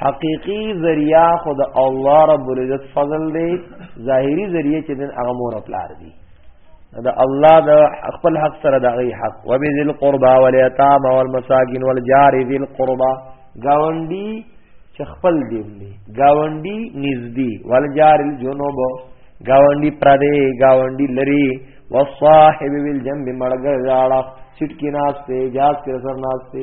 حقیقی ذریعہ خود الله رب العزت فضل دی ظاهری ذریعہ چې دن هغه مور پلار دی دا الله د خپل حق سره د غي حق وبذل قربا والیتام والمساکین والجار ذل قربا گاونډي چې خپل دی دی گاونډي نږدې والجار الجنوب گاونډي پردې گاونډي لري والصاحب بالجنب مړګړ راړه چټکی ناشته جاز کې سر ناشته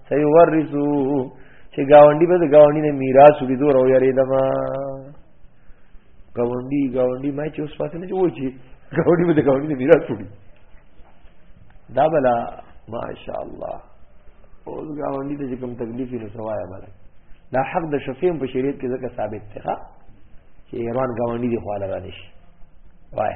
سيورثو چې گاونډي به د گاونډي نه میراث وړي دور او یری دما گاونډي گاونډي ما چې اوس پاتې نه جوړ شي گاونډي به د گاونډي نه میراث وړي دا بلا ماشاء الله اوس گاونډي ته کوم تکلیف نه سوایا بلا دا حق د شفیع په شریعت کې ځکه ثابت دی ښا چې ایران گاونډي دی خواله باندې شي وای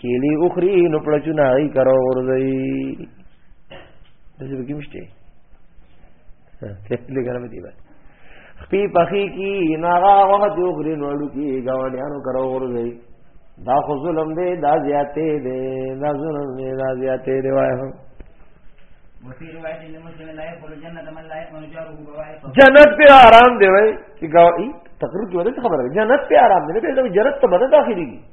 کیلی اخری نو پړچونه ای کرو ورځي دغه به کیمشته ته دې ګرم دی بس خپی پخی کی ناغا وخت یو غرین وړو کی گاوډیانو کرو ورځي دا خو ظلم دی دا زیاته دی دا ظلم دی دا زیاته دی وای هم جنت پہ آرام دے بھائی تقریر کی وجہ سے خبر ہے جنت پہ آرام دے جنت تو بدل داخلی کی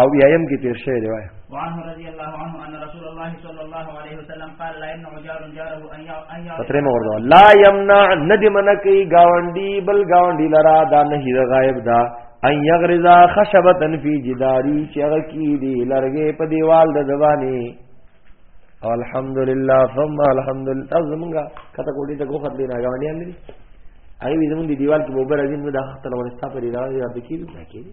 او یایم کې تیر شوی دی وای وعنه رضی الله عنه ان رسول الله صلی الله علیه وسلم قال لا يمنع جار جاره ان يعطي پتره مو ورته لا يمنع ندی منکی گاونډي بل گاونډي لرا دا نه هی غایب دا ان یغرزا خشبتن فی جداری چغه کی دی لرګې په دیوال د زبانی الحمدلله ثم الحمدلله تاسو موږ کته کوټی ته غوښت دی نه غونډیان دي ایوې زموږ دی دیوال کې بوبر عظیم نه د خپل ورستا پرې راځي یا بکیږي نه کیږي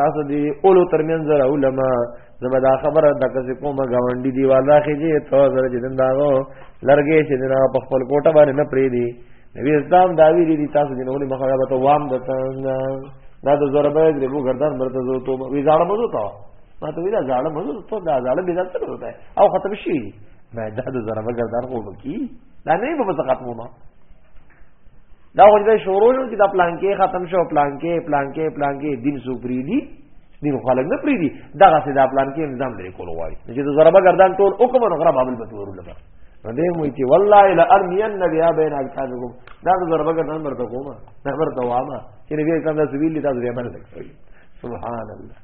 تاسو دی اولو ترمن زره علما زما دا خبره د کسې کومه گاونډي دی والا خېږي ته زره چې دنداغو لرګې چې دنا په خپل کوټه باندې نه پری دی نبی اسلام دا ویلي دي تاسو دې نوې مخه به ته وام د دا د زره به دې وو ګردان مرته زو ته وی ځاړه مزو تا ما ته وی دا ځاړه مزو ته دا ځاړه به ځاړه ته وته او ختم شي ما دا د زره به ګردان خو بکی دا نه به ختمونه دا غوډه شروع شو چې دا پلان کې ختم شو پلان کې پلان کې پلان کې دین سو پری دی دین خلک نه پری دی دا غسه دا پلان کې نظام لري کول وایي چې دا ضربه گردان ټول حکم او غرب ابل بتور لګا نو دې مو چې والله الا ارمین نبی بین اجسادکم دا ضربه گردان ورته کومه دا ورته وامه چې دې څنګه سویل تاسو یې باندې سبحان الله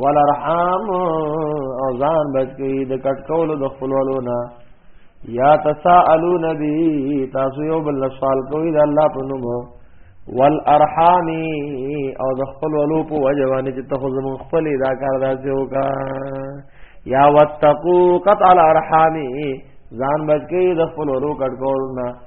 ولرحام او ځان بچی د کټ کولو د خپلولو نه یا تسالون بی تاسو یو بل سوال کوئ د الله په نوم والارحام او د خپلولو په وجوانه چې ته زمون خپل ادا کار داسې وکا یا وتقو قطع الارحام ځان بچی د خپلولو کټ کولو نه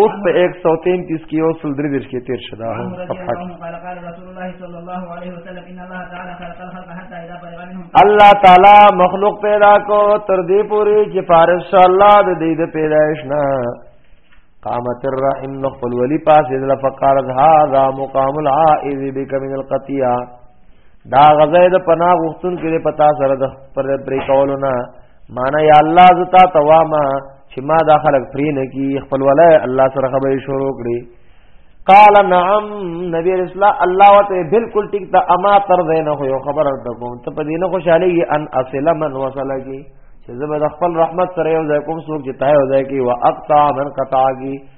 اوس په 133 کې یو سل درې درش کې تیر شو دا هم صفحه کې الله تعالی مخلوق پیدا کو تر دې پورې چې فارس شو الله د دې د پیدایش نه قامت الرحم نخل ولی پاس اذ فقالت هذا مقام العائذ بك من القطيع دا غزید پناه غختون کې پتا سره د پر پرې کولونه معنا یا الله زتا تواما چې ما دا خلک پری نه کی خپل ولای الله سره خبرې شروع کړي قال نعم نبی رسول الله وته بالکل ټیک ته اما تر دینه خو یو خبر ورته کوم ته په دینه خوشاله یې ان اصل من وصله کی چې زبر خپل رحمت سره یو ځای کوم څوک چې تای وځای کی واقطع من قطع کی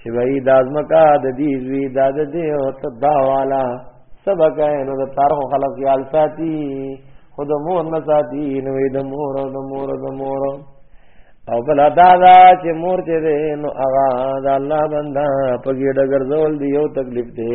چې وای د ازمکا د دې زوی د د دې او تدا والا سبق نو د تارخ خلق یال ساتي خود مور نه ساتي نو د مور د مور د مور او بل ادا دا چې مور چې نو اغا د الله بندا په ګډه ګرځول دی یو تکلیف دی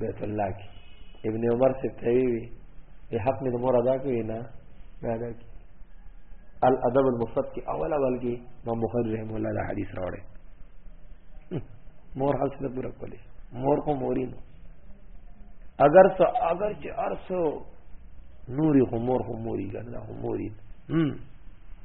بیت الله کې ابن عمر سے کوي وي په حق مې مور ادا کوي نه نه ادا کوي الادب المفرد کې اول اول کې ما مخرج رحم الله دا حدیث راوړي مور حاصله پورا کولې مور کو موري نو اگر څه اگر چې ارسو نوري خو مور خو موري ګنده خو موري هم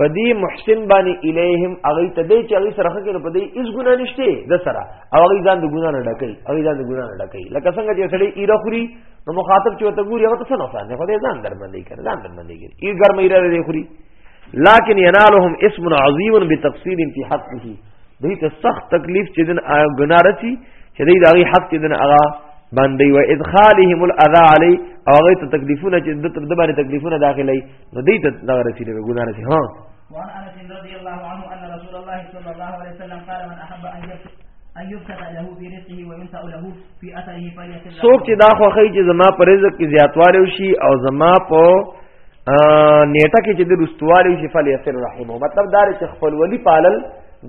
پدی محسن باندې الیهم اغه ته دې چې اغه سره خکې په دې اس ګنا نشته د سره او اغه ځان د ګنا نه ډکې اغه ځان د ګنا نه ډکې لکه څنګه چې سړی ایره خوري نو مخاطب چې وته ګوري هغه ته څه نقصان نه خو دې ځان درمندې کړ ځان درمندې کړ ای ګرمه ایره دې خوري لكن ينالهم اسم عظيم بتقصير في حقه دې ته سخت تکلیف چې دن ګنا رچی چې دې دغه حق چې دن اغه باندې و ادخالهم الاذى علی او هغه ته تکلیفونه چې د تر د باندې تکلیفونه داخلي نو دې ته دا رسیدې ګناه رسیدې ها وعن انس رضي الله عنه ان رسول الله صلى الله عليه وسلم قال من احب ان يبتغي څوک چې دا خوخی چې زما په رزق کې زیاتوالی وشي او زما په نیټه کې چې د رستوالی وشي فل یسر رحمه مطلب دا چې خپل ولی پالل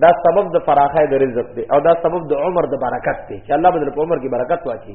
دا سبب د فراخه د رزق دی او دا سبب د عمر د برکت دی چې الله بدر په عمر کې برکت واچي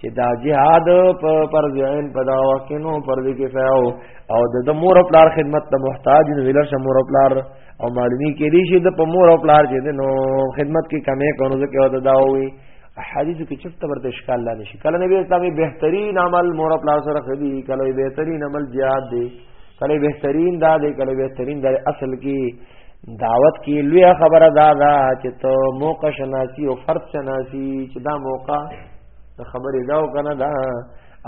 چې دا جهاد په پر ځین په دا وکینو پر دې کې فیاو او د مور او پلار خدمت ته محتاج نه ویل شه مور او پلار او معلومی کې دي چې د په مور او پلار چې نو خدمت کې کمې کونو ځکه ودا دا وي حدیث کې چفت ورته اشکال لا نشي کله نبی اسلامي بهترین عمل مور او پلار سره خدي کله بهترین عمل جهاد دی کله بهترین دا دی کله بهترین دا اصل کې دعوت کې لوی خبره دا دا چې ته موقع شناسی او فرد شناسی چې دا موقع د خبرې دا او کنه دا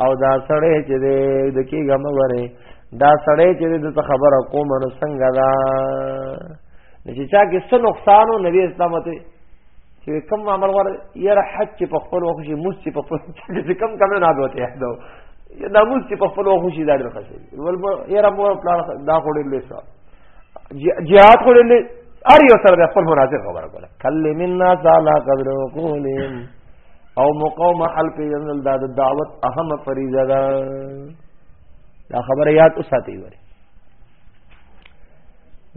او دا سړی چې د کې غم وره دا سړی چې د خبره کوم نو څنګه دا چې چا کې څه نقصان او نبی اسلام ته چې کم عمل ور یره حج چې په خپل وخت شي موس چې په خپل چې کم کم نه عادت یې دا دا موس چې په خپل وخت شي دا ډېر ښه شي ول یره مور پلان دا خورې لې سو جهاد خورې لې ار یو سره خپل مناظر خبر کوله کله منا سالا قدر کولم او مقام حل په جنل دا دعوت اهم فریضه ده دا خبره یاد اوساتې وره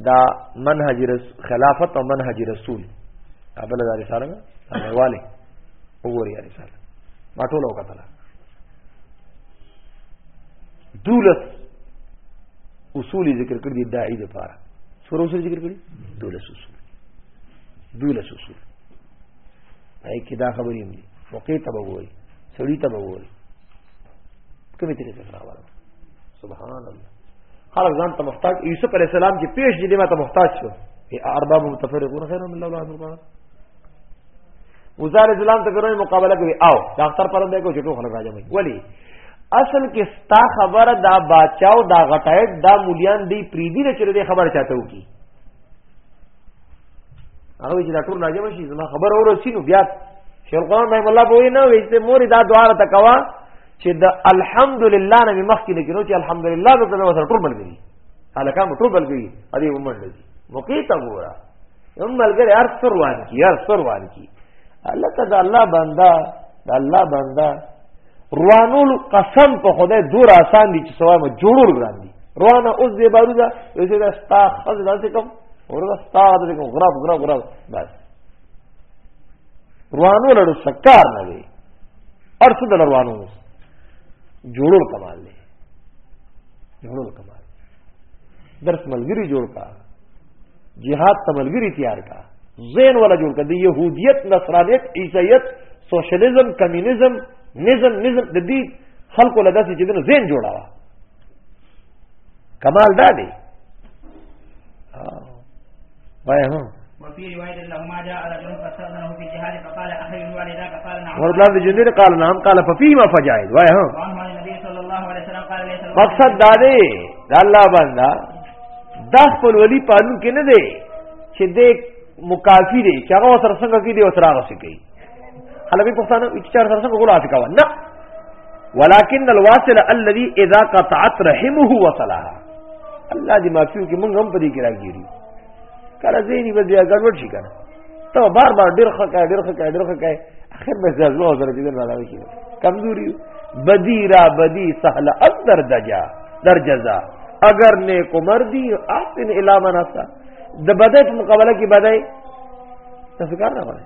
دا منهج خلافت او منهج رسول ابل دا رساله نه والي وګوري رساله ما ټول وکړه دولس اصول ذکر کړی دی داعی لپاره څور اصول ذکر کړی دولس اصول دولس اصول پای کې دا خبرې دي فقې ته وګوري سړی ته وګوري کومې طریقې سره سبحان الله خلق ځان ته محتاج یوسف علی السلام چې پیش دي ما ته محتاج شو ای ارباب متفرقون خیر من الله العظیم القرآن وزار اسلام ته کوي مقابله کوي او ډاکټر پر دې کو چټو خلک راځي ولی اصل کې ستا خبره دا باچاو دا غټایټ دا مولیان دی پریدي نه چره خبر چاته وکي هغه چې دا ټول راځي شي زما خبر اورسینو بیا شیخ القرآن رحم الله بوې نه وې چې مور دا دعا ته کوا چې د الحمدلله نه مخکې نه کینو چې الحمدلله به کله وسره ټول ملګری الکه مو ټول ملګری ا دې ومنډ دي موقع ته ګورا هم ملګری هر سر وان کی هر سر وان کی الله تعالی الله بندا د الله بندا روانول قسم په خدای دور آسان دي چې سوای ما جوړور ګران دي روانه اوس دې باروزه یوه دا ستا خز داسې کوم ورته ستا دې کوم غراب غراب غراب بس روانول له سکار نه ارس د روانو جوړول کمال دی جوړول کمال درس ملګری جوړ کا جهاد ته ملګری تیار کا زین ولا جوړ کا د يهودیت نصرانیت عیسایت سوشلیزم کمونیزم نظم نظم د دې خلکو له داسې چې دنه زین جوړاوه کمال دا دی وایه هو وفي رواية لهما جاء رجل فاستأذنه في الجهاد فقال أخي والداك قال نعم ورد الله جندر قال نعم قال ففيما فجاهد وایه هو وعنه عن النبي صلى الله عليه وسلم قال ليس مقصد دا دی دا الله بندا دا خپل ولی پالون کې نه دی چې دې مکافی دی چې هغه سره څنګه کې دی او سره راځي کوي حلبي پښتانه چې چار سره څنګه غلا کوي نه ولكن الواصل الذي اذا قطعت رحمه وصلها الله دې معافيو کې موږ هم په دې کې راګيري کله زینی به بیا ګډوډ شي کنه ته بار بار ډېر ښه کوي ډېر ښه کوي ډېر ښه کوي اخر به ځلو او درجه دې راځي شي کمزوري بدی را بدی سهل اندر دجا در جزا اگر نیک عمر دی احسن الا مناسا د بدای په مقابله کې بدای تاسو کار نه وایي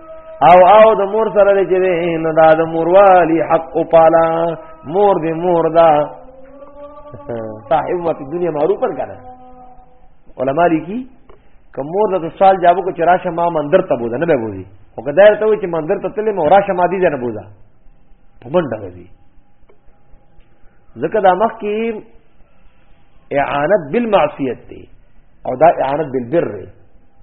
او او د مور سره لري چې نو دا د موروالی حق او پالا مور دې مور دا صاحب مت دنیا معروف پر کنه علما لیکي کوم مور د سوال جواب کو چراشه ما مندر ته بوزا نه به بوزي او کدا ته و چې مندر ته تلې مو راشه ما دي نه بوزا په منډه وځي ځکه دا مخ کې اعانت بالمعصیت دی او دا اعانت بالبر دی